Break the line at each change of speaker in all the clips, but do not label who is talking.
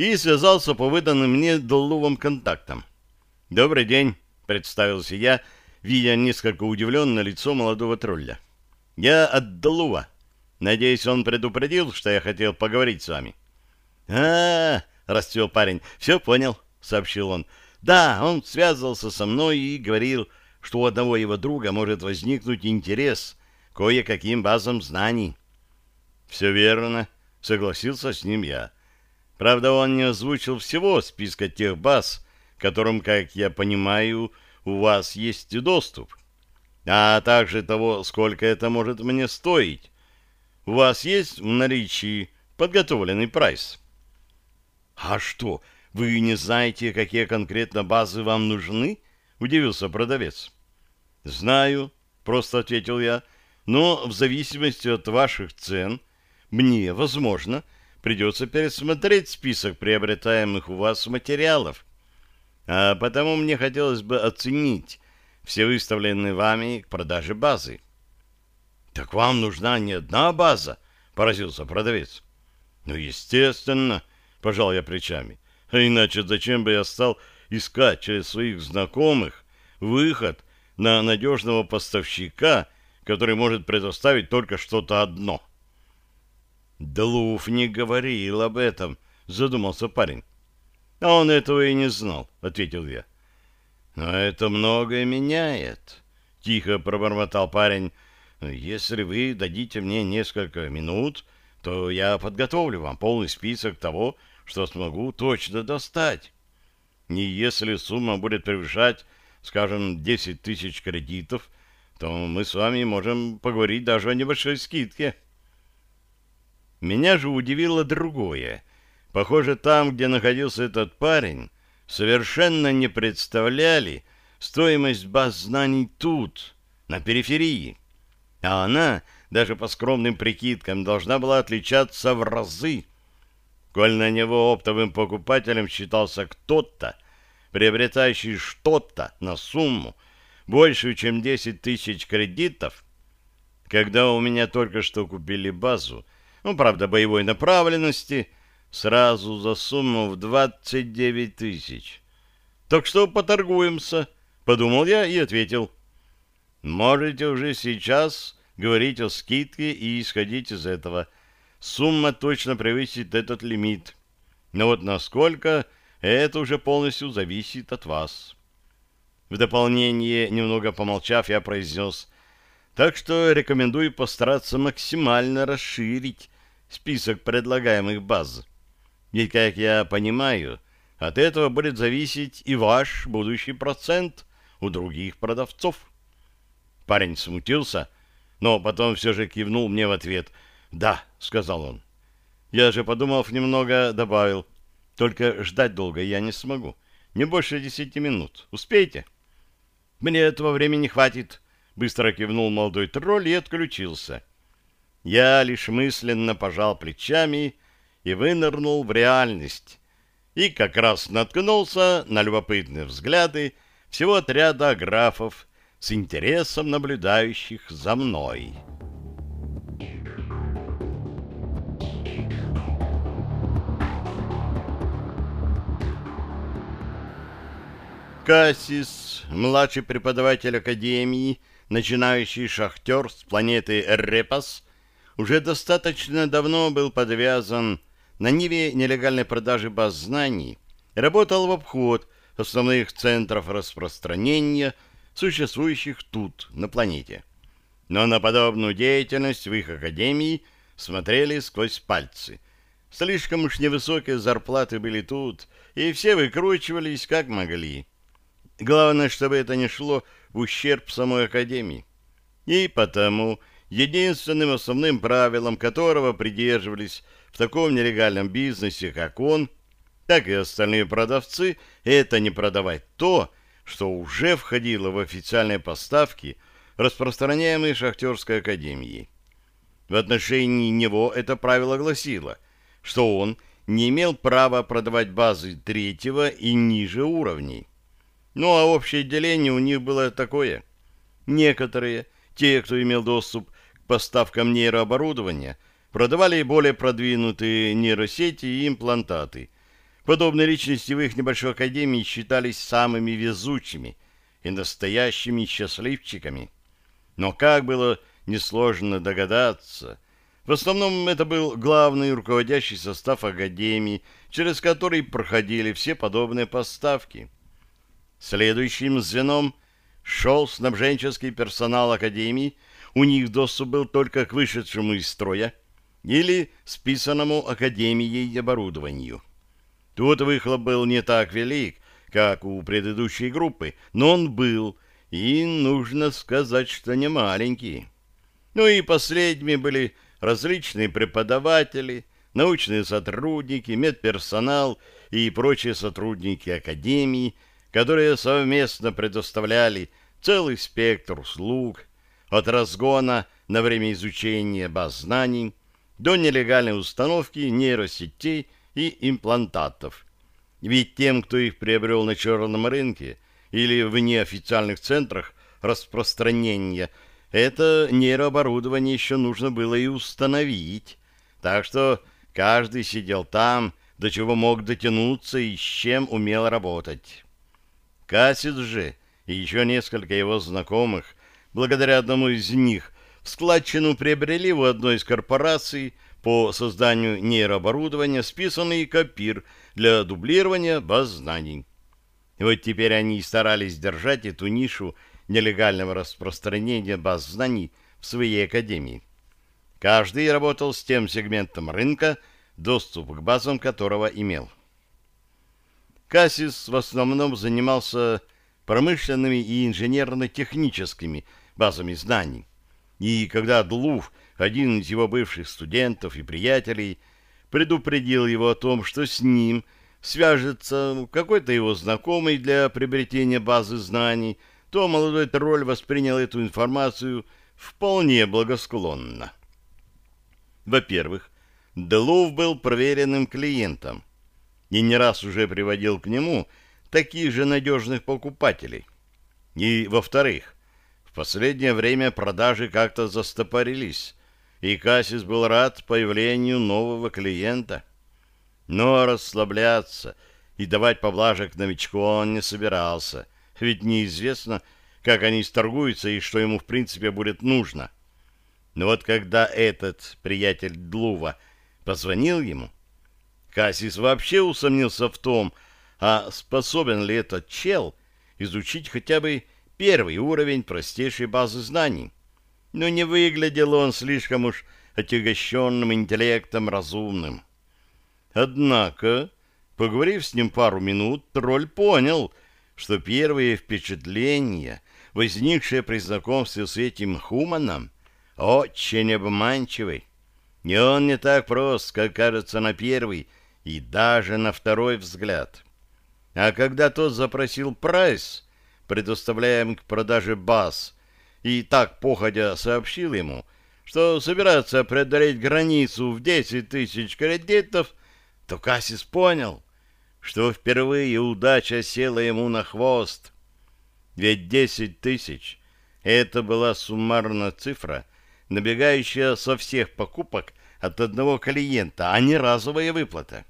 и связался по выданным мне Доллувом контактам. «Добрый день», — представился я, видя несколько удивленное лицо молодого тролля. «Я от Доллува. Надеюсь, он предупредил, что я хотел поговорить с вами». «А-а-а!» — расцвел парень. «Все понял», — сообщил он. «Да, он связывался со мной и говорил, что у одного его друга может возникнуть интерес кое-каким базам знаний». «Все верно», — согласился с ним я. Правда, он не озвучил всего списка тех баз, к которым, как я понимаю, у вас есть доступ, а также того, сколько это может мне стоить. У вас есть в наличии подготовленный прайс? — А что, вы не знаете, какие конкретно базы вам нужны? — удивился продавец. — Знаю, — просто ответил я, — но в зависимости от ваших цен мне, возможно, — придется пересмотреть список приобретаемых у вас материалов. А потому мне хотелось бы оценить все выставленные вами к продаже базы. — Так вам нужна не одна база? — поразился продавец. — Ну, естественно, — пожал я плечами. А иначе зачем бы я стал искать через своих знакомых выход на надежного поставщика, который может предоставить только что-то одно — Длуф не говорил об этом, задумался парень. А он этого и не знал, ответил я. Но это многое меняет, тихо пробормотал парень. Если вы дадите мне несколько минут, то я подготовлю вам полный список того, что смогу точно достать. И если сумма будет превышать, скажем, 10 тысяч кредитов, то мы с вами можем поговорить даже о небольшой скидке. Меня же удивило другое. Похоже, там, где находился этот парень, совершенно не представляли стоимость баз знаний тут, на периферии. А она, даже по скромным прикидкам, должна была отличаться в разы. Коль на него оптовым покупателем считался кто-то, приобретающий что-то на сумму, большую, чем 10 тысяч кредитов, когда у меня только что купили базу, ну, правда, боевой направленности, сразу за сумму в 29 тысяч. Так что поторгуемся, подумал я и ответил. Можете уже сейчас говорить о скидке и исходить из этого. Сумма точно превысит этот лимит. Но вот насколько, это уже полностью зависит от вас. В дополнение, немного помолчав, я произнес так что рекомендую постараться максимально расширить список предлагаемых баз. Ведь, как я понимаю, от этого будет зависеть и ваш будущий процент у других продавцов. Парень смутился, но потом все же кивнул мне в ответ. «Да», — сказал он. Я же, подумав немного, добавил. «Только ждать долго я не смогу. Не больше десяти минут. Успейте?» «Мне этого времени хватит», Быстро кивнул молодой тролль и отключился. Я лишь мысленно пожал плечами и вынырнул в реальность. И как раз наткнулся на любопытные взгляды всего отряда графов с интересом наблюдающих за мной. Кассис, младший преподаватель Академии, начинающий шахтер с планеты Репас уже достаточно давно был подвязан на ниве нелегальной продажи баз знаний, работал в обход основных центров распространения, существующих тут, на планете. Но на подобную деятельность в их академии смотрели сквозь пальцы. Слишком уж невысокие зарплаты были тут, и все выкручивались как могли. Главное, чтобы это не шло в ущерб самой Академии. И потому единственным основным правилом которого придерживались в таком нелегальном бизнесе, как он, так и остальные продавцы, это не продавать то, что уже входило в официальные поставки, распространяемые Шахтерской Академией. В отношении него это правило гласило, что он не имел права продавать базы третьего и ниже уровней. Ну, а общее деление у них было такое. Некоторые, те, кто имел доступ поставкам нейрооборудования, продавали более продвинутые нейросети и имплантаты, Подобные личности в их небольшой академии считались самыми везучими и настоящими счастливчиками. Но как было несложно догадаться, в основном это был главный руководящий состав академии, через который проходили все подобные поставки. Следующим звеном шел снабженческий персонал академии, у них доступ был только к вышедшему из строя или списанному академией оборудованию. Тут выхлоп был не так велик, как у предыдущей группы, но он был, и нужно сказать, что не маленький. Ну и последними были различные преподаватели, научные сотрудники, медперсонал и прочие сотрудники академии, которые совместно предоставляли целый спектр услуг, от разгона на время изучения баз знаний до нелегальной установки нейросетей и имплантатов. Ведь тем, кто их приобрел на черном рынке или в неофициальных центрах распространения, это нейрооборудование еще нужно было и установить. Так что каждый сидел там, до чего мог дотянуться и с чем умел работать. Кассис же и еще несколько его знакомых, благодаря одному из них, в складчину приобрели у одной из корпораций по созданию нейрооборудования списанный копир для дублирования баз знаний. И вот теперь они старались держать эту нишу нелегального распространения баз знаний в своей академии. Каждый работал с тем сегментом рынка, доступ к базам которого имел. Кассис в основном занимался промышленными и инженерно-техническими базами знаний. И когда Длув, один из его бывших студентов и приятелей, предупредил его о том, что с ним свяжется какой-то его знакомый для приобретения базы знаний, то молодой тролль воспринял эту информацию вполне благосклонно. Во-первых, Делув был проверенным клиентом и не раз уже приводил к нему таких же надежных покупателей. И, во-вторых, последнее время продажи как-то застопорились, и Кассис был рад появлению нового клиента. Но расслабляться и давать поблажек новичку он не собирался, ведь неизвестно, как они сторгуются и что ему в принципе будет нужно. Но вот когда этот приятель Длува позвонил ему, Кассис вообще усомнился в том, а способен ли этот чел изучить хотя бы первый уровень простейшей базы знаний. Но не выглядел он слишком уж отягощенным интеллектом разумным. Однако, поговорив с ним пару минут, тролль понял, что первые впечатления, возникшие при знакомстве с этим хуманом, очень обманчивы. И он не так прост, как кажется на первый и даже на второй взгляд. А когда тот запросил прайс, предоставляем к продаже баз, и так походя сообщил ему, что собирается преодолеть границу в 10 тысяч кредитов, то Кассис понял, что впервые удача села ему на хвост. Ведь 10 тысяч — это была суммарная цифра, набегающая со всех покупок от одного клиента, а не разовая выплата.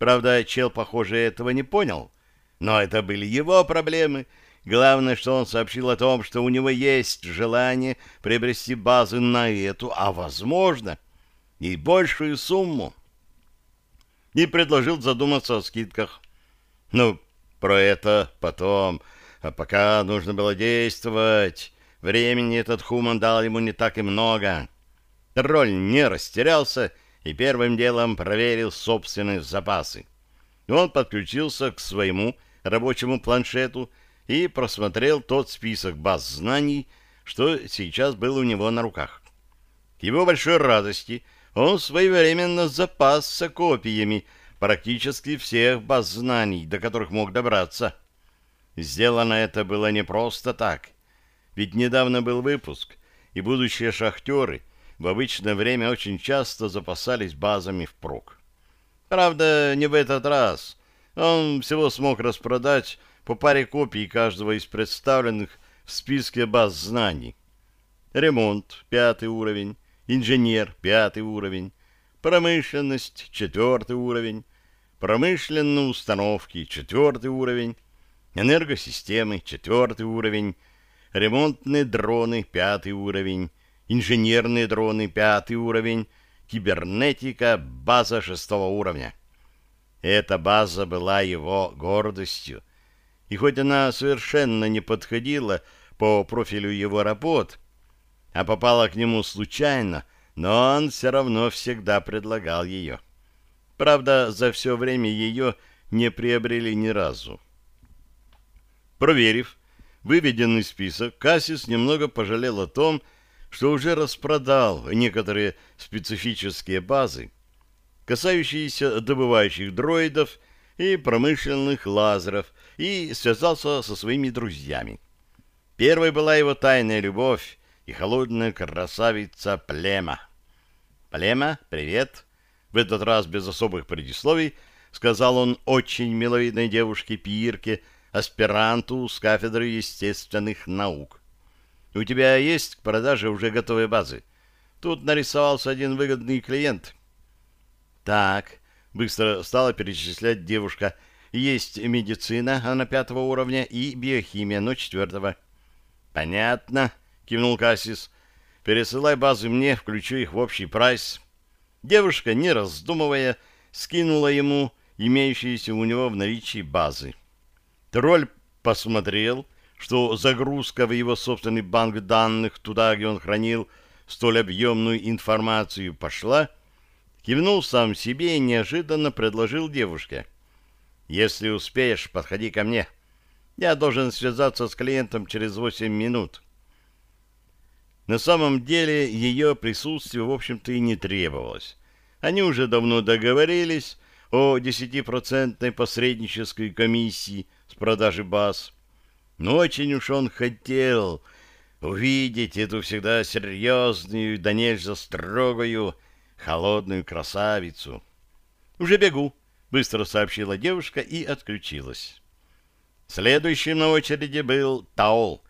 Правда, чел, похоже, этого не понял, но это были его проблемы — Главное, что он сообщил о том, что у него есть желание приобрести базы на эту, а, возможно, и большую сумму. И предложил задуматься о скидках. Ну, про это потом. А пока нужно было действовать. Времени этот Хуман дал ему не так и много. Тролль не растерялся и первым делом проверил собственные запасы. Он подключился к своему рабочему планшету и просмотрел тот список баз знаний, что сейчас был у него на руках. К его большой радости он своевременно запасся копиями практически всех баз знаний, до которых мог добраться. Сделано это было не просто так, ведь недавно был выпуск, и будущие шахтеры в обычное время очень часто запасались базами впрок. Правда, не в этот раз. Он всего смог распродать по паре копий каждого из представленных в списке баз знаний. Ремонт – пятый уровень, инженер – пятый уровень, промышленность – четвертый уровень, промышленные установки, четвертый уровень, энергосистемы, четвертый уровень, ремонтные дроны, пятый уровень, инженерные дроны, пятый уровень, кибернетика, база шестого уровня. Эта база была его гордостью, и хоть она совершенно не подходила по профилю его работ, а попала к нему случайно, но он все равно всегда предлагал ее. Правда, за все время ее не приобрели ни разу. Проверив выведенный список, Кассис немного пожалел о том, что уже распродал некоторые специфические базы, касающиеся добывающих дроидов и промышленных лазеров, и связался со своими друзьями. Первой была его тайная любовь и холодная красавица Плема. «Плема, привет!» В этот раз без особых предисловий сказал он очень миловидной девушке Пирке, аспиранту с кафедры естественных наук. «У тебя есть к продаже уже готовые базы? Тут нарисовался один выгодный клиент». «Так», — быстро стала перечислять девушка, — «есть медицина, она пятого уровня, и биохимия, но четвертого». «Понятно», — кивнул Кассис. «Пересылай базы мне, включу их в общий прайс». Девушка, не раздумывая, скинула ему имеющиеся у него в наличии базы. Тролль посмотрел, что загрузка в его собственный банк данных туда, где он хранил столь объемную информацию, пошла, кивнул сам себе и неожиданно предложил девушке. «Если успеешь, подходи ко мне. Я должен связаться с клиентом через восемь минут». На самом деле ее присутствие, в общем-то, и не требовалось. Они уже давно договорились о 10% посреднической комиссии с продажи баз. Но очень уж он хотел увидеть эту всегда серьезную, да нельзя строгую, холодную красавицу. «Уже бегу», — быстро сообщила девушка и отключилась. Следующим на очереди был Таол,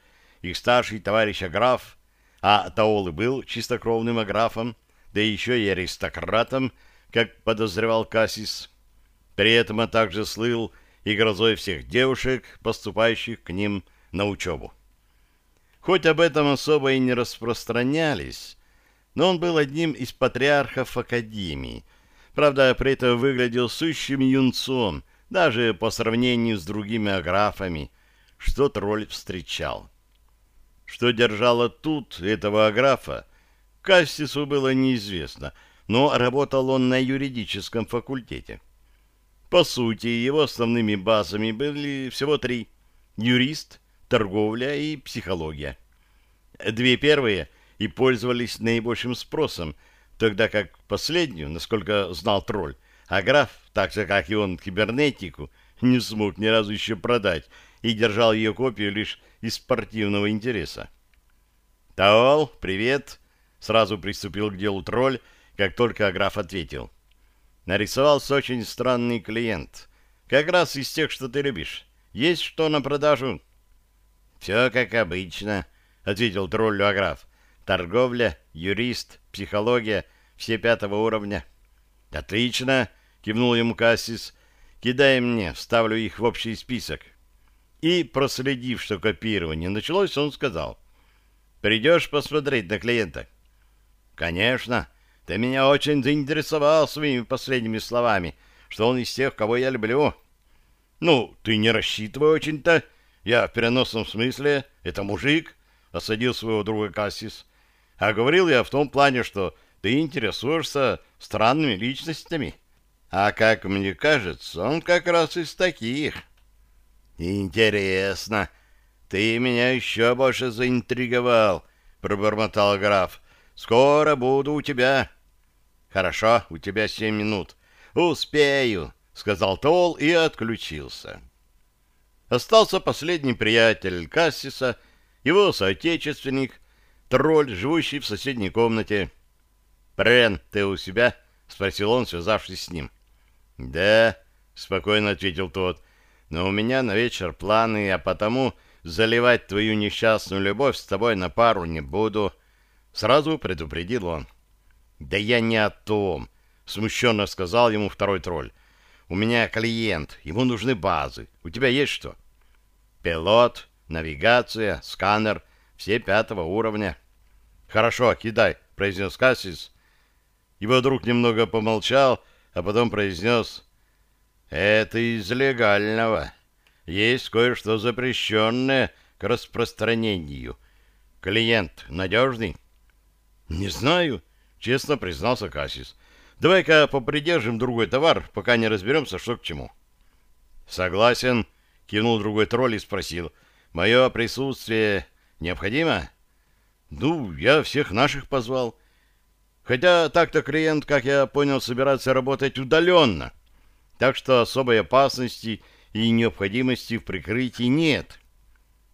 их старший товарищ Аграф, а Таол и был чистокровным аграфом, да еще и аристократом, как подозревал Кассис. При этом он также слыл и грозой всех девушек, поступающих к ним на учебу. Хоть об этом особо и не распространялись, но он был одним из патриархов Академии. Правда, при этом выглядел сущим юнцом, даже по сравнению с другими аграфами, что тролль встречал. Что держало тут этого аграфа, Кассису было неизвестно, но работал он на юридическом факультете. По сути, его основными базами были всего три – юрист, торговля и психология. Две первые и пользовались наибольшим спросом, тогда как последнюю, насколько знал тролль, а граф, так же как и он кибернетику, не смог ни разу еще продать и держал ее копию лишь из спортивного интереса. «Таол, привет!» — сразу приступил к делу тролль, как только граф ответил. «Нарисовался очень странный клиент. Как раз из тех, что ты любишь. Есть что на продажу?» «Все как обычно», — ответил троллю Аграф. «Торговля, юрист, психология, все пятого уровня». «Отлично», — кивнул ему Кассис. «Кидай мне, вставлю их в общий список». И, проследив, что копирование началось, он сказал, «Придешь посмотреть на клиента?» «Конечно. Ты меня очень заинтересовал своими последними словами, что он из тех, кого я люблю». «Ну, ты не рассчитывай очень-то. Я в переносном смысле. Это мужик», — осадил своего друга Кассис. «А говорил я в том плане, что ты интересуешься странными личностями. А как мне кажется, он как раз из таких». «Интересно. Ты меня еще больше заинтриговал», — пробормотал граф. «Скоро буду у тебя». «Хорошо, у тебя семь минут». «Успею», — сказал Тол и отключился. Остался последний приятель Кассиса, его соотечественник, тролль, живущий в соседней комнате. «Прен, ты у себя?» — спросил он, связавшись с ним. «Да», — спокойно ответил тот, — но у меня на вечер планы, а потому заливать твою несчастную любовь с тобой на пару не буду. Сразу предупредил он. Да я не о том, смущенно сказал ему второй тролль. У меня клиент, ему нужны базы. У тебя есть что? Пилот, навигация, сканер, все пятого уровня. Хорошо, кидай, произнес Кассис. Его друг немного помолчал, а потом произнес «Это из легального. Есть кое-что запрещенное к распространению. Клиент надежный?» «Не знаю», — честно признался Кассис. «Давай-ка попридержим другой товар, пока не разберемся, что к чему». «Согласен», — кивнул другой тролль и спросил. «Мое присутствие необходимо?» «Ну, я всех наших позвал. Хотя так-то клиент, как я понял, собирается работать удаленно, так что особой опасности и необходимости в прикрытии нет.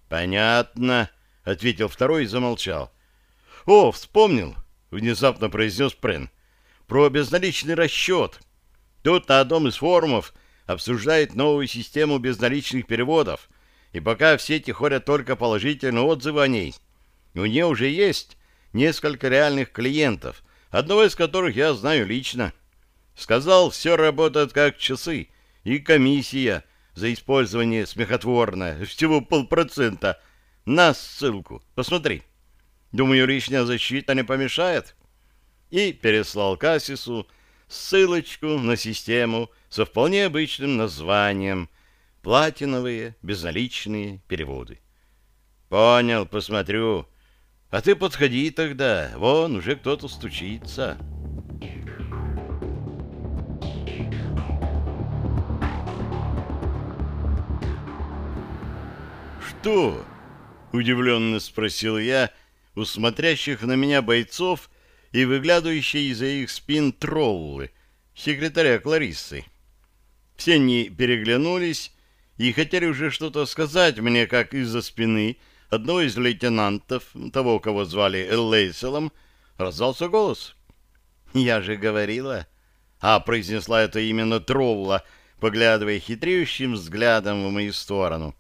«Понятно», — ответил второй и замолчал. «О, вспомнил», — внезапно произнес Прен, — «про безналичный расчет. Тут на одном из форумов обсуждает новую систему безналичных переводов, и пока в сети ходят только положительные отзывы о ней. У нее уже есть несколько реальных клиентов, одного из которых я знаю лично. Сказал, все работает как часы, и комиссия за использование смехотворно, всего полпроцента. На ссылку, посмотри. Думаю, лишняя защита не помешает. И переслал Кассису ссылочку на систему со вполне обычным названием «Платиновые безналичные переводы». «Понял, посмотрю», а ты подходи тогда, вон уже кто-то стучится. Что? Удивленно спросил я у смотрящих на меня бойцов и выглядывающей из-за их спин троллы, секретаря Клариссы. Все они переглянулись и хотели уже что-то сказать мне, как из-за спины — одного из лейтенантов, того, кого звали Лейселом, раздался голос. «Я же говорила...» А произнесла это именно Тролла, поглядывая хитреющим взглядом в мою сторону.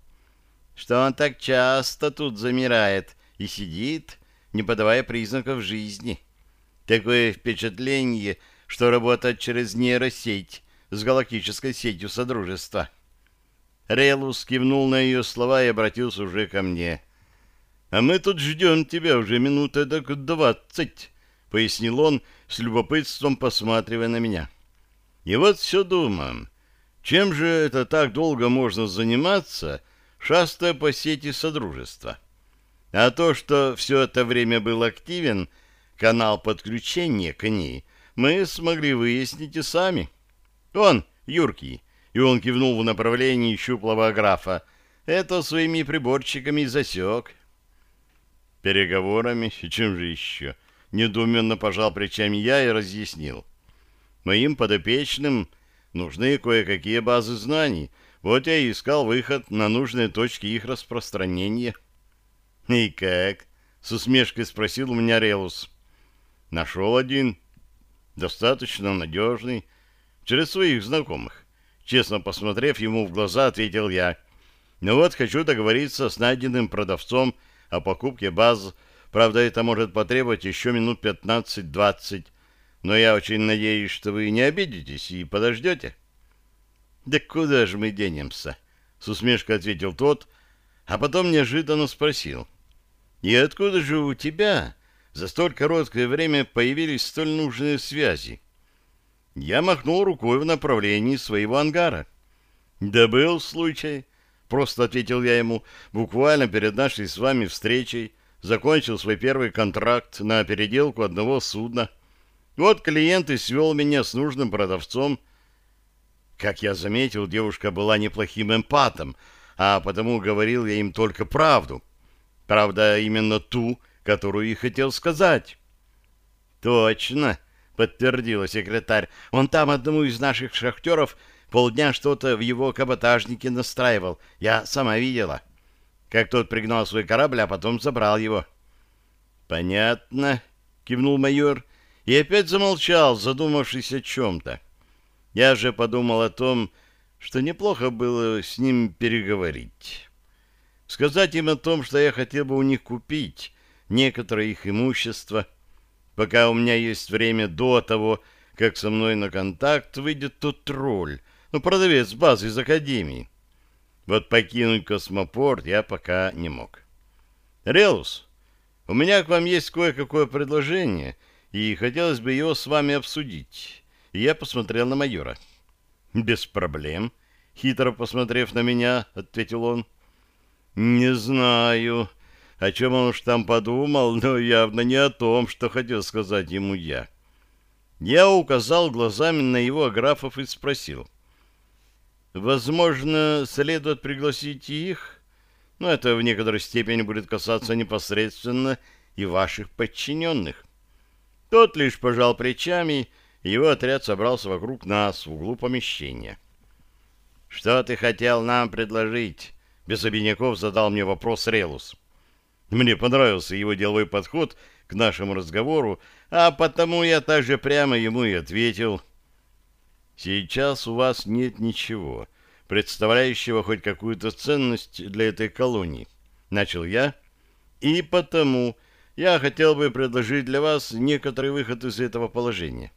«Что он так часто тут замирает и сидит, не подавая признаков жизни. Такое впечатление, что работает через нейросеть с галактической сетью Содружества». Релус кивнул на ее слова и обратился уже ко мне. «А мы тут ждем тебя уже минуты так двадцать», — пояснил он, с любопытством посматривая на меня. «И вот все думаем, чем же это так долго можно заниматься, шастая по сети Содружества? А то, что все это время был активен канал подключения к ней, мы смогли выяснить и сами. Он, Юркий, и он кивнул в направлении щуплого графа, это своими приборчиками засек» переговорами, чем же еще? Недоуменно пожал плечами я и разъяснил. Моим подопечным нужны кое-какие базы знаний, вот я и искал выход на нужные точки их распространения. «И как?» — с усмешкой спросил у меня Релус. «Нашел один, достаточно надежный, через своих знакомых». Честно посмотрев ему в глаза, ответил я. «Ну вот, хочу договориться с найденным продавцом о покупке баз. Правда, это может потребовать еще минут 15-20. Но я очень надеюсь, что вы не обидитесь и подождете. «Да куда же мы денемся?» — с усмешкой ответил тот, а потом неожиданно спросил. «И откуда же у тебя за столь короткое время появились столь нужные связи?» Я махнул рукой в направлении своего ангара. «Да был случай», Просто ответил я ему, буквально перед нашей с вами встречей закончил свой первый контракт на переделку одного судна. Вот клиент и свел меня с нужным продавцом. Как я заметил, девушка была неплохим эмпатом, а потому говорил я им только правду. Правда, именно ту, которую и хотел сказать. «Точно», — подтвердила секретарь, — «он там одному из наших шахтеров Полдня что-то в его каботажнике настраивал. Я сама видела. Как тот пригнал свой корабль, а потом забрал его. «Понятно», — кивнул майор, и опять замолчал, задумавшись о чем-то. Я же подумал о том, что неплохо было с ним переговорить. Сказать им о том, что я хотел бы у них купить некоторое их имущество, пока у меня есть время до того, как со мной на контакт выйдет тот тролль, Ну, продавец базы из Академии. Вот покинуть космопорт я пока не мог. Релус, у меня к вам есть кое-какое предложение, и хотелось бы его с вами обсудить. И я посмотрел на майора. Без проблем, хитро посмотрев на меня, ответил он. Не знаю, о чем он уж там подумал, но явно не о том, что хотел сказать ему я. Я указал глазами на его графов и спросил. Возможно, следует пригласить их? Но это в некоторой степени будет касаться непосредственно и ваших подчиненных. Тот лишь пожал плечами, и его отряд собрался вокруг нас в углу помещения. «Что ты хотел нам предложить?» Без обиняков задал мне вопрос Релус. Мне понравился его деловой подход к нашему разговору, а потому я также прямо ему и ответил. «Сейчас у вас нет ничего, представляющего хоть какую-то ценность для этой колонии», — начал я, «и потому я хотел бы предложить для вас некоторый выход из этого положения».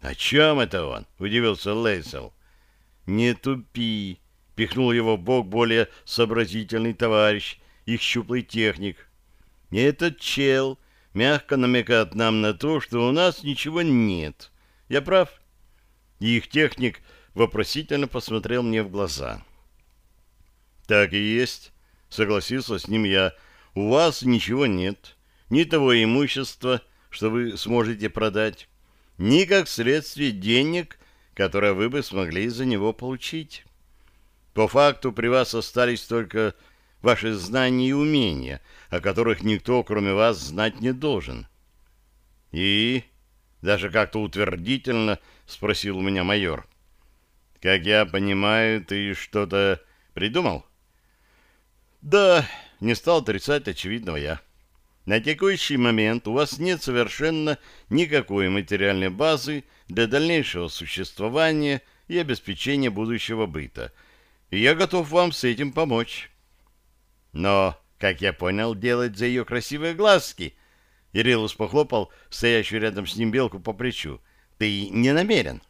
«О чем это он?» — удивился Лейсел. «Не тупи!» — пихнул его в бок более сообразительный товарищ, их щуплый техник. «Этот чел мягко намекает нам на то, что у нас ничего нет. Я прав?» И их техник вопросительно посмотрел мне в глаза. «Так и есть», — согласился с ним я. «У вас ничего нет, ни того имущества, что вы сможете продать, ни как следствие денег, которые вы бы смогли за него получить. По факту при вас остались только ваши знания и умения, о которых никто, кроме вас, знать не должен. И даже как-то утвердительно спросил у меня майор. Как я понимаю, ты что-то придумал? Да, не стал отрицать очевидного я. На текущий момент у вас нет совершенно никакой материальной базы для дальнейшего существования и обеспечения будущего быта, и я готов вам с этим помочь. Но, как я понял, делать за ее красивые глазки. Ирилус похлопал стоящую рядом с ним белку по плечу. Ты не намерен?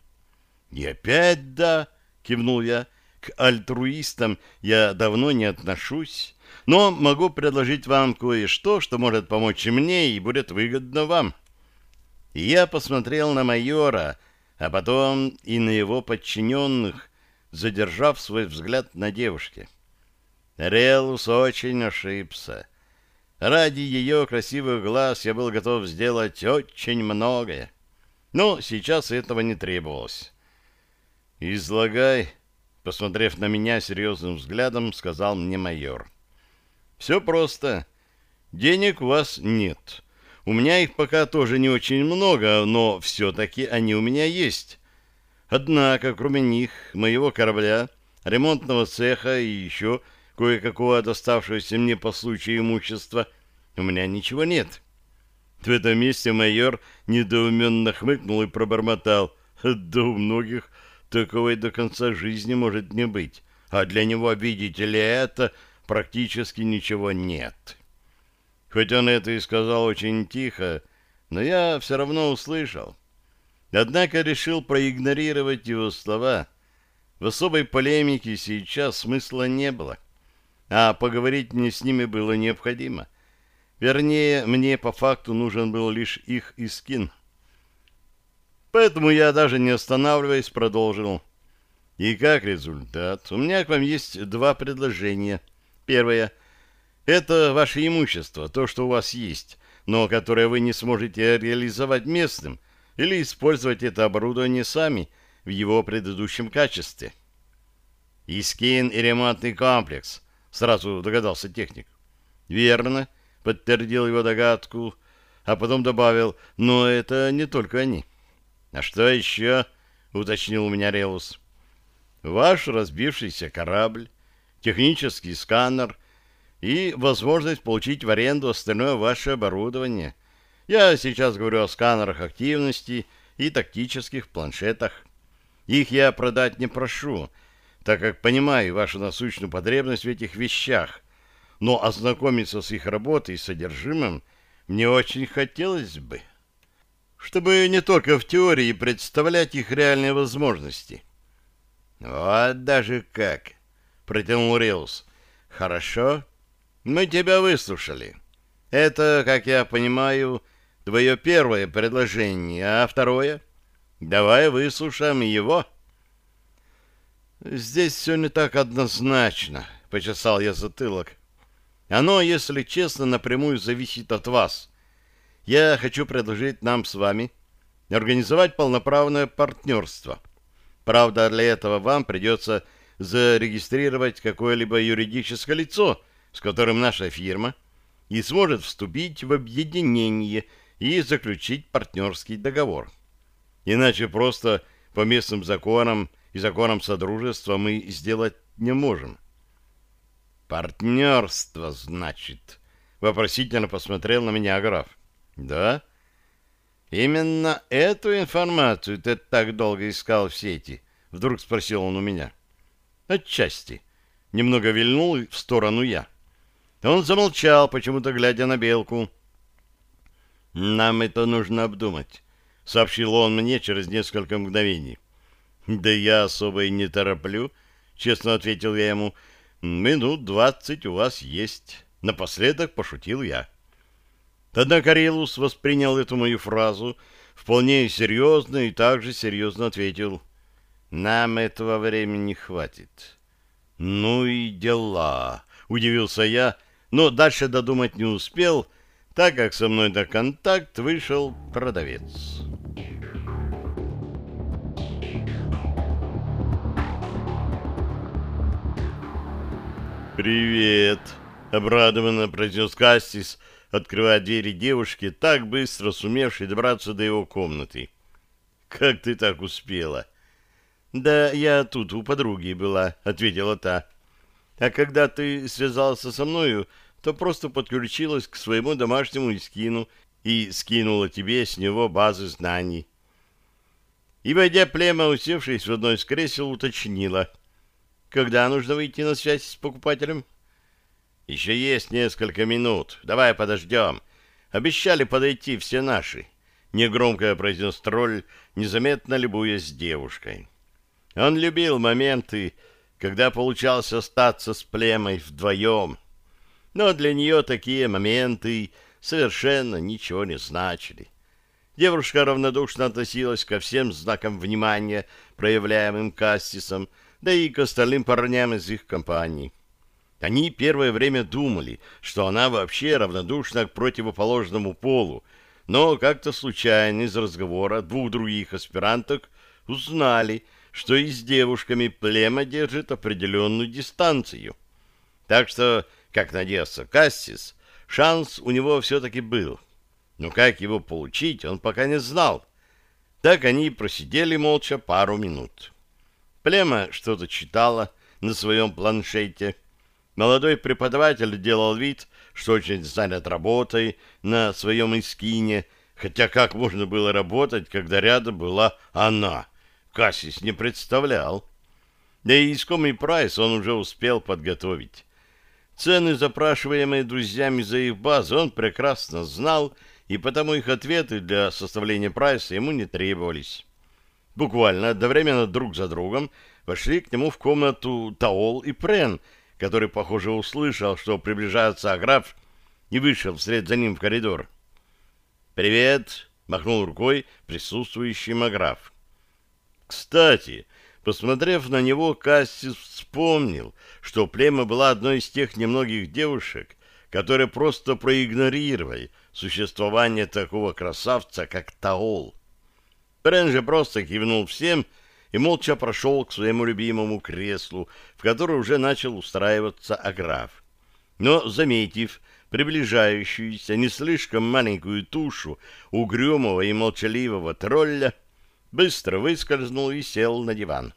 И опять да, кивнул я. К альтруистам я давно не отношусь, но могу предложить вам кое-что, что может помочь и мне и будет выгодно вам. Я посмотрел на майора, а потом и на его подчиненных, задержав свой взгляд на девушке. Релус очень ошибся. Ради ее красивых глаз я был готов сделать очень многое. Но сейчас этого не требовалось. «Излагай», — посмотрев на меня серьезным взглядом, сказал мне майор. «Все просто. Денег у вас нет. У меня их пока тоже не очень много, но все-таки они у меня есть. Однако, кроме них, моего корабля, ремонтного цеха и еще кое-какого доставшегося мне по случаю имущества, у меня ничего нет. В этом месте майор недоуменно хмыкнул и пробормотал. Да у многих такого и до конца жизни может не быть. А для него, видите ли, это практически ничего нет. Хоть он это и сказал очень тихо, но я все равно услышал. Однако решил проигнорировать его слова. В особой полемике сейчас смысла не было а поговорить мне с ними было необходимо. Вернее, мне по факту нужен был лишь их искин. Поэтому я даже не останавливаясь продолжил. И как результат, у меня к вам есть два предложения. Первое — это ваше имущество, то, что у вас есть, но которое вы не сможете реализовать местным или использовать это оборудование сами в его предыдущем качестве. Искин и ремонтный комплекс — Сразу догадался техник. Верно, подтвердил его догадку, а потом добавил, но это не только они. А что еще? Уточнил у меня Релус. Ваш разбившийся корабль, технический сканер и возможность получить в аренду остальное ваше оборудование. Я сейчас говорю о сканерах активности и тактических планшетах. Их я продать не прошу, так как понимаю вашу насущную потребность в этих вещах, но ознакомиться с их работой и содержимым мне очень хотелось бы, чтобы не только в теории представлять их реальные возможности. Вот даже как, протянул Реус. Хорошо, мы тебя выслушали. Это, как я понимаю, твое первое предложение, а второе? Давай выслушаем его. Здесь все не так однозначно, почесал я затылок. Оно, если честно, напрямую зависит от вас. Я хочу предложить нам с вами организовать полноправное партнерство. Правда, для этого вам придется зарегистрировать какое-либо юридическое лицо, с которым наша фирма и сможет вступить в объединение и заключить партнерский договор. Иначе просто по местным законам и законам Содружества мы сделать не можем. «Партнерство, значит?» — вопросительно посмотрел на меня граф. «Да?» «Именно эту информацию ты так долго искал в сети?» — вдруг спросил он у меня. «Отчасти». Немного вильнул в сторону я. Он замолчал, почему-то глядя на белку. «Нам это нужно обдумать», — сообщил он мне через несколько мгновений. «Да я особо и не тороплю», — честно ответил я ему. «Минут двадцать у вас есть». Напоследок пошутил я. Тогда Карелус воспринял эту мою фразу вполне серьезно и также серьезно ответил. «Нам этого времени хватит». «Ну и дела», — удивился я, но дальше додумать не успел, так как со мной на контакт вышел продавец. «Привет!» — обрадованно произнес Кастис, открывая двери девушки, так быстро сумевшей добраться до его комнаты. «Как ты так успела?» «Да я тут у подруги была», — ответила та. «А когда ты связался со мною, то просто подключилась к своему домашнему скину и скинула тебе с него базы знаний». И, войдя плема, усевшись в одно из кресел, уточнила — когда нужно выйти на связь с покупателем? Еще есть несколько минут. Давай подождем. Обещали подойти все наши. Негромко произнес тролль, незаметно любуясь девушкой. Он любил моменты, когда получалось остаться с племой вдвоем. Но для нее такие моменты совершенно ничего не значили. Девушка равнодушно относилась ко всем знакам внимания, проявляемым Кастисом, да и к остальным парням из их компании. Они первое время думали, что она вообще равнодушна к противоположному полу, но как-то случайно из разговора двух других аспиранток узнали, что и с девушками плема держит определенную дистанцию. Так что, как надеялся Кассис, шанс у него все-таки был. Но как его получить, он пока не знал. Так они просидели молча пару минут. Плема что-то читала на своем планшете. Молодой преподаватель делал вид, что очень занят работой на своем эскине, хотя как можно было работать, когда рядом была она? Кассис не представлял. Да и искомый прайс он уже успел подготовить. Цены, запрашиваемые друзьями за их базу, он прекрасно знал, и потому их ответы для составления прайса ему не требовались. Буквально одновременно друг за другом вошли к нему в комнату Таол и Прен, который, похоже, услышал, что приближается Аграф, и вышел вслед за ним в коридор. «Привет!» — махнул рукой присутствующий Аграф. Кстати, посмотрев на него, Кассис вспомнил, что племя была одной из тех немногих девушек, которые просто проигнорировали существование такого красавца, как Таол. Брен же просто кивнул всем и молча прошел к своему любимому креслу, в которое уже начал устраиваться Аграф. Но, заметив приближающуюся не слишком маленькую тушу угрюмого и молчаливого тролля, быстро выскользнул и сел на диван.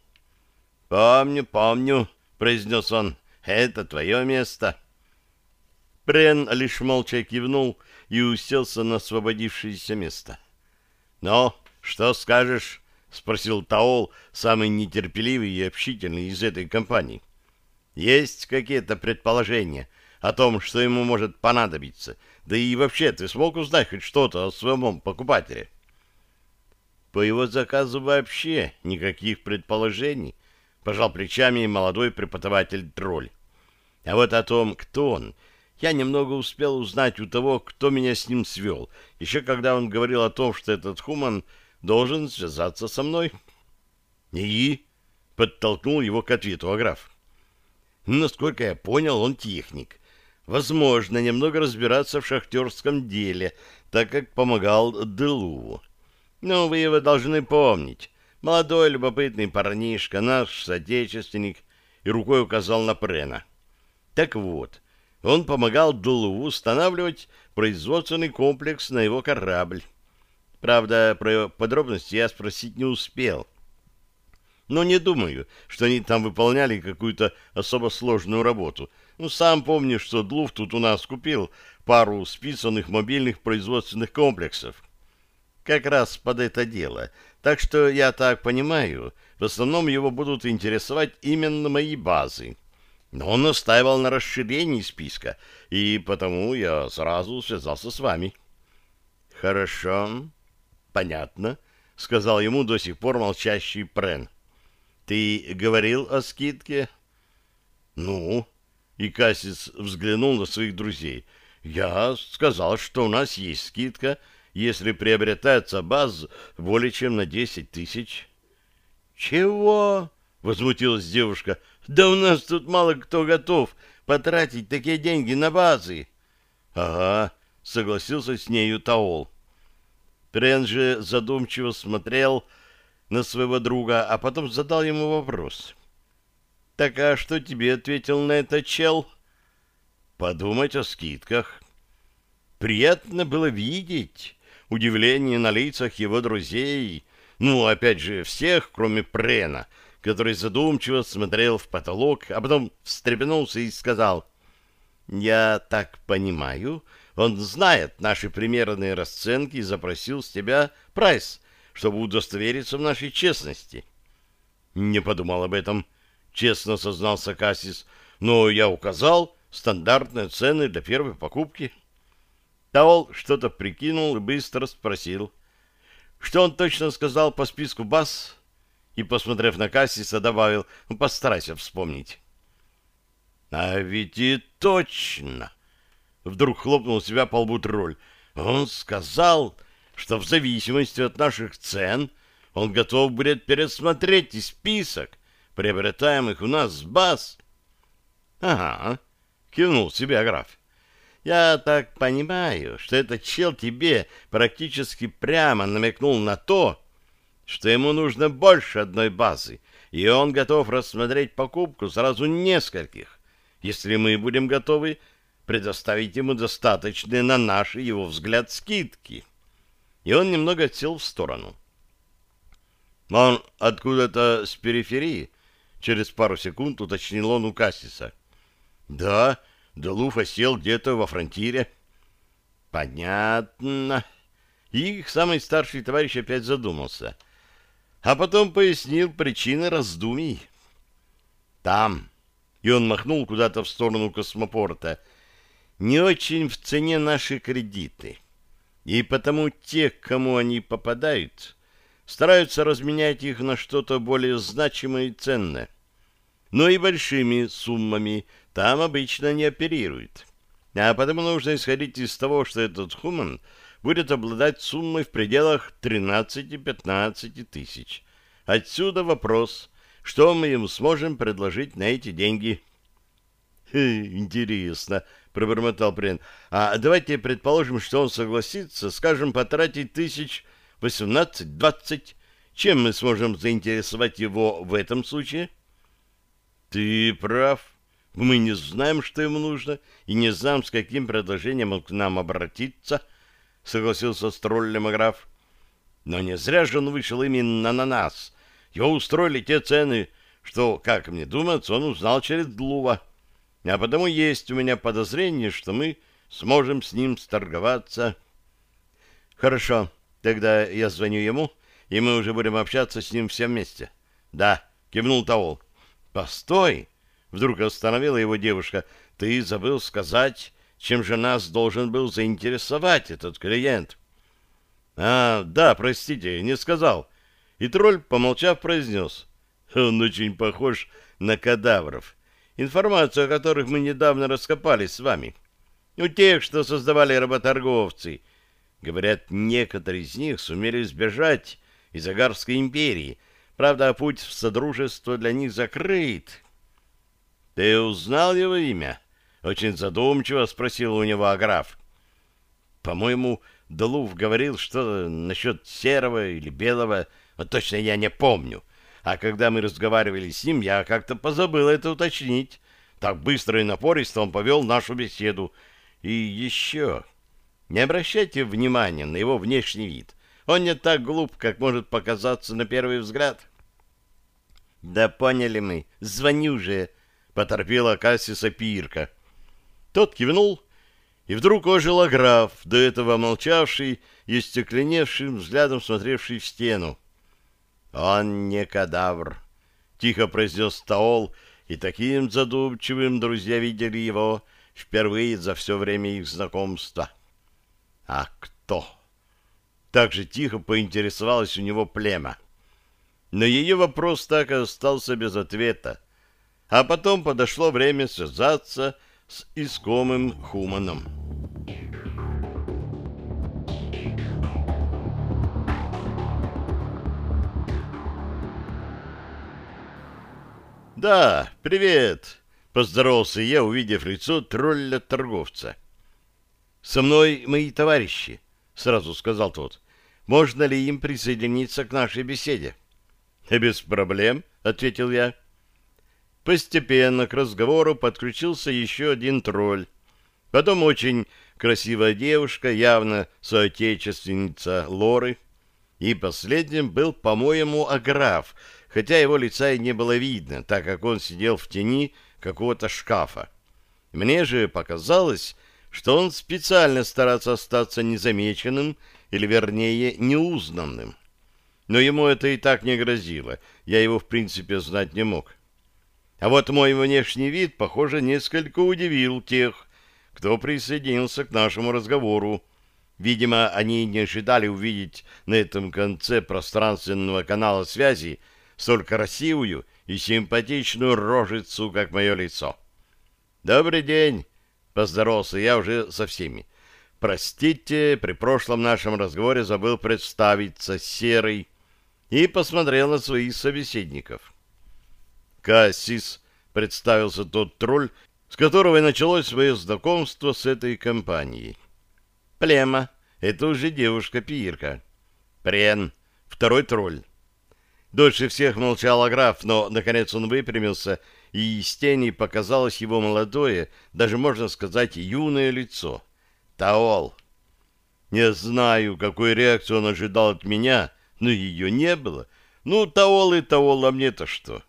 «Помню, помню», — произнес он, — «это твое место». Брен лишь молча кивнул и уселся на освободившееся место. «Но «Что скажешь?» — спросил Таол, самый нетерпеливый и общительный из этой компании. «Есть какие-то предположения о том, что ему может понадобиться? Да и вообще, ты смог узнать хоть что-то о своем покупателе?» «По его заказу вообще никаких предположений», — пожал плечами молодой преподаватель-тролль. А вот о том, кто он, я немного успел узнать у того, кто меня с ним свел, еще когда он говорил о том, что этот Хуман должен связаться со мной. И подтолкнул его к ответу Аграф. Насколько я понял, он техник. Возможно, немного разбираться в шахтерском деле, так как помогал Делуву. Но вы его должны помнить. Молодой любопытный парнишка, наш соотечественник, и рукой указал на Прена. Так вот, он помогал Делуву устанавливать производственный комплекс на его корабль. Правда, про подробности я спросить не успел. Но не думаю, что они там выполняли какую-то особо сложную работу. Ну, сам помню, что Длув тут у нас купил пару списанных мобильных производственных комплексов. Как раз под это дело. Так что, я так понимаю, в основном его будут интересовать именно мои базы. Но он настаивал на расширении списка, и потому я сразу связался с вами. — Хорошо, понятно, — сказал ему до сих пор молчащий Прен. Ты говорил о скидке? Ну, и Кассис взглянул на своих друзей. Я сказал, что у нас есть скидка, если приобретается баз более чем на десять тысяч. Чего? Возмутилась девушка. Да у нас тут мало кто готов потратить такие деньги на базы. Ага, согласился с нею Таол. Прен же задумчиво смотрел на своего друга, а потом задал ему вопрос. «Так а что тебе ответил на это чел?» «Подумать о скидках». Приятно было видеть удивление на лицах его друзей, ну, опять же, всех, кроме Прена, который задумчиво смотрел в потолок, а потом встрепенулся и сказал, «Я так понимаю, он знает наши примерные расценки и запросил с тебя прайс чтобы удостовериться в нашей честности. Не подумал об этом, честно сознался Кассис, но я указал стандартные цены для первой покупки. Таол что-то прикинул и быстро спросил, что он точно сказал по списку баз, и, посмотрев на Кассиса, добавил, ну, постарайся вспомнить. А ведь и точно! Вдруг хлопнул себя по лбу тролль. Он сказал, что в зависимости от наших цен он готов будет пересмотреть и список приобретаемых у нас баз. — Ага, — кивнул себе граф. — Я так понимаю, что этот чел тебе практически прямо намекнул на то, что ему нужно больше одной базы, и он готов рассмотреть покупку сразу нескольких, если мы будем готовы предоставить ему достаточные на наши его взгляд скидки. — и он немного сел в сторону. «Он откуда-то с периферии?» Через пару секунд уточнил он у Кассиса. «Да, Делуфа сел где-то во фронтире». «Понятно». их самый старший товарищ опять задумался. А потом пояснил причины раздумий. «Там». И он махнул куда-то в сторону космопорта. «Не очень в цене наши кредиты». И потому те, кому они попадают, стараются разменять их на что-то более значимое и ценное. Но и большими суммами там обычно не оперируют. А потому нужно исходить из того, что этот хуман будет обладать суммой в пределах 13-15 тысяч. Отсюда вопрос, что мы ему сможем предложить на эти деньги. Интересно, пробормотал Прен. А давайте предположим, что он согласится, скажем, потратить тысяч восемнадцать-двадцать. Чем мы сможем заинтересовать его в этом случае? Ты прав. Мы не знаем, что ему нужно, и не знаем, с каким предложением он к нам обратиться, согласился с троллем граф. Но не зря же он вышел именно на нас. Его устроили те цены, что, как мне думается, он узнал через Длува. А потому есть у меня подозрение, что мы сможем с ним сторговаться. Хорошо, тогда я звоню ему, и мы уже будем общаться с ним все вместе. Да, кивнул Таол. Постой, вдруг остановила его девушка. Ты забыл сказать, чем же нас должен был заинтересовать этот клиент. А, да, простите, не сказал. И тролль, помолчав, произнес. Он очень похож на кадавров, информацию о которых мы недавно раскопали с вами. У тех, что создавали работорговцы. Говорят, некоторые из них сумели сбежать из Агарской империи. Правда, путь в Содружество для них закрыт. — Ты узнал его имя? — очень задумчиво спросил у него Аграф. — По-моему, Долув говорил что насчет серого или белого, но точно я не помню. А когда мы разговаривали с ним, я как-то позабыл это уточнить. Так быстро и напористо он повел нашу беседу. И еще... Не обращайте внимания на его внешний вид. Он не так глуп, как может показаться на первый взгляд. — Да поняли мы. Звони уже, — поторпела Кассиса Пирка. Тот кивнул, и вдруг ожил граф, до этого молчавший и стекленевшим взглядом смотревший в стену. — Он не кадавр, — тихо произнес Таол, и таким задумчивым друзья видели его впервые за все время их знакомства. — А кто? — так же тихо поинтересовалась у него племя. Но ее вопрос так и остался без ответа. А потом подошло время связаться с искомым Хуманом. «Да, привет!» — поздоровался я, увидев лицо тролля-торговца. «Со мной мои товарищи», — сразу сказал тот можно ли им присоединиться к нашей беседе. «Без проблем», — ответил я. Постепенно к разговору подключился еще один тролль. Потом очень красивая девушка, явно соотечественница Лоры. И последним был, по-моему, Аграф, хотя его лица и не было видно, так как он сидел в тени какого-то шкафа. Мне же показалось, что он специально старается остаться незамеченным или, вернее, неузнанным. Но ему это и так не грозило, я его, в принципе, знать не мог. А вот мой внешний вид, похоже, несколько удивил тех, кто присоединился к нашему разговору. Видимо, они не ожидали увидеть на этом конце пространственного канала связи столь красивую и симпатичную рожицу, как мое лицо. «Добрый день!» — поздоровался я уже со всеми. Простите, при прошлом нашем разговоре забыл представиться Серый и посмотрел на своих собеседников. Кассис представился тот тролль, с которого и началось свое знакомство с этой компанией. Плема — это уже девушка-пиирка. Прен — второй тролль. Дольше всех молчал граф, но, наконец, он выпрямился, и из тени показалось его молодое, даже, можно сказать, юное лицо — Таол. Не знаю, какой реакции он ожидал от меня, но ее не было. Ну, Таол и Таол, а мне-то что?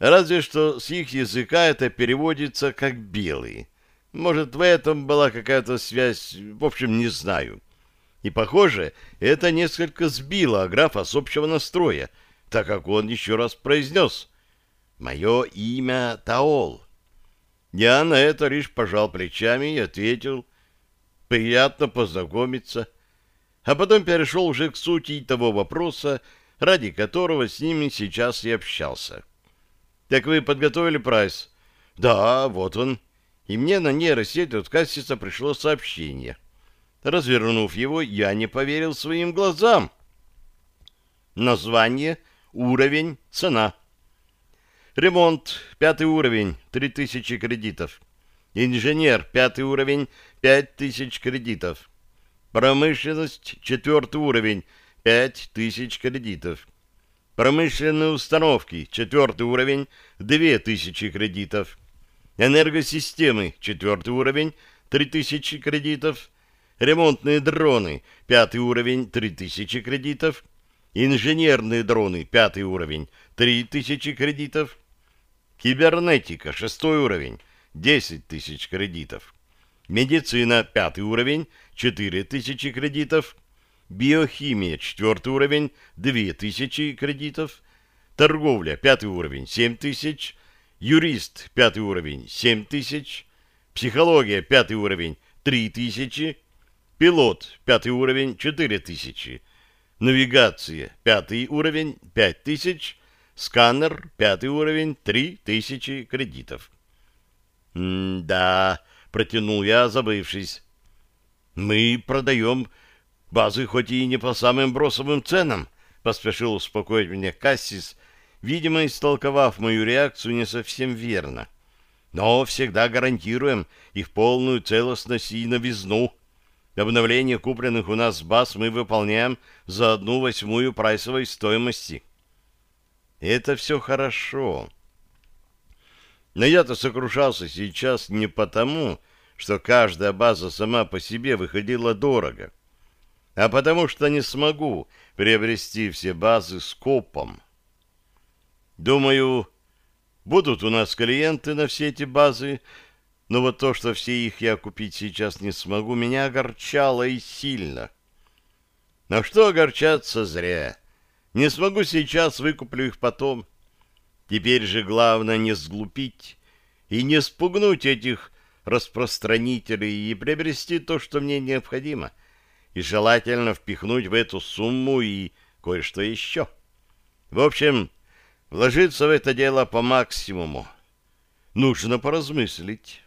Разве что с их языка это переводится как «белый». Может, в этом была какая-то связь, в общем, не знаю. И, похоже, это несколько сбило графа с общего настроя, так как он еще раз произнес «Мое имя Таол». Я на это лишь пожал плечами и ответил «Приятно познакомиться». А потом перешел уже к сути того вопроса, ради которого с ними сейчас и общался. «Так вы подготовили прайс?» «Да, вот он». И мне на нейросеть от Кассиса пришло сообщение. Развернув его, я не поверил своим глазам. Название, уровень, цена — Ремонт, пятый уровень, 3000 кредитов. Инженер, пятый уровень, 5000 кредитов. Промышленность, четвертый уровень, 5000 кредитов. Промышленные установки, четвертый уровень, 2000 кредитов. Энергосистемы, четвертый уровень, 3000 кредитов. Ремонтные дроны, пятый уровень, 3000 кредитов. Инженерные дроны, пятый уровень, 3000 кредитов. Кибернетика, шестой уровень, 10 тысяч кредитов. Медицина, пятый уровень, 4 тысячи кредитов. Биохимия, четвертый уровень, 2 тысячи кредитов. Торговля, пятый уровень, 7 тысяч. Юрист, пятый уровень, 7 тысяч. Психология, пятый уровень, 3 тысячи. Пилот, пятый уровень, 4 тысячи. Навигация, пятый уровень, 5 тысяч. Сканер, пятый уровень, три тысячи кредитов. «Да», — протянул я, забывшись. «Мы продаем базы хоть и не по самым бросовым ценам», — поспешил успокоить меня Кассис, видимо, истолковав мою реакцию не совсем верно. «Но всегда гарантируем их полную целостность и новизну. Обновление купленных у нас баз мы выполняем за одну восьмую прайсовой стоимости». «Это все хорошо». Но я-то сокрушался сейчас не потому, что каждая база сама по себе выходила дорого, а потому что не смогу приобрести все базы скопом. Думаю, будут у нас клиенты на все эти базы, но вот то, что все их я купить сейчас не смогу, меня огорчало и сильно. Но что огорчаться зря. Не смогу сейчас, выкуплю их потом. Теперь же главное не сглупить и не спугнуть этих распространителей и приобрести то, что мне необходимо, и желательно впихнуть в эту сумму и кое-что еще. В общем, вложиться в это дело по максимуму. Нужно поразмыслить».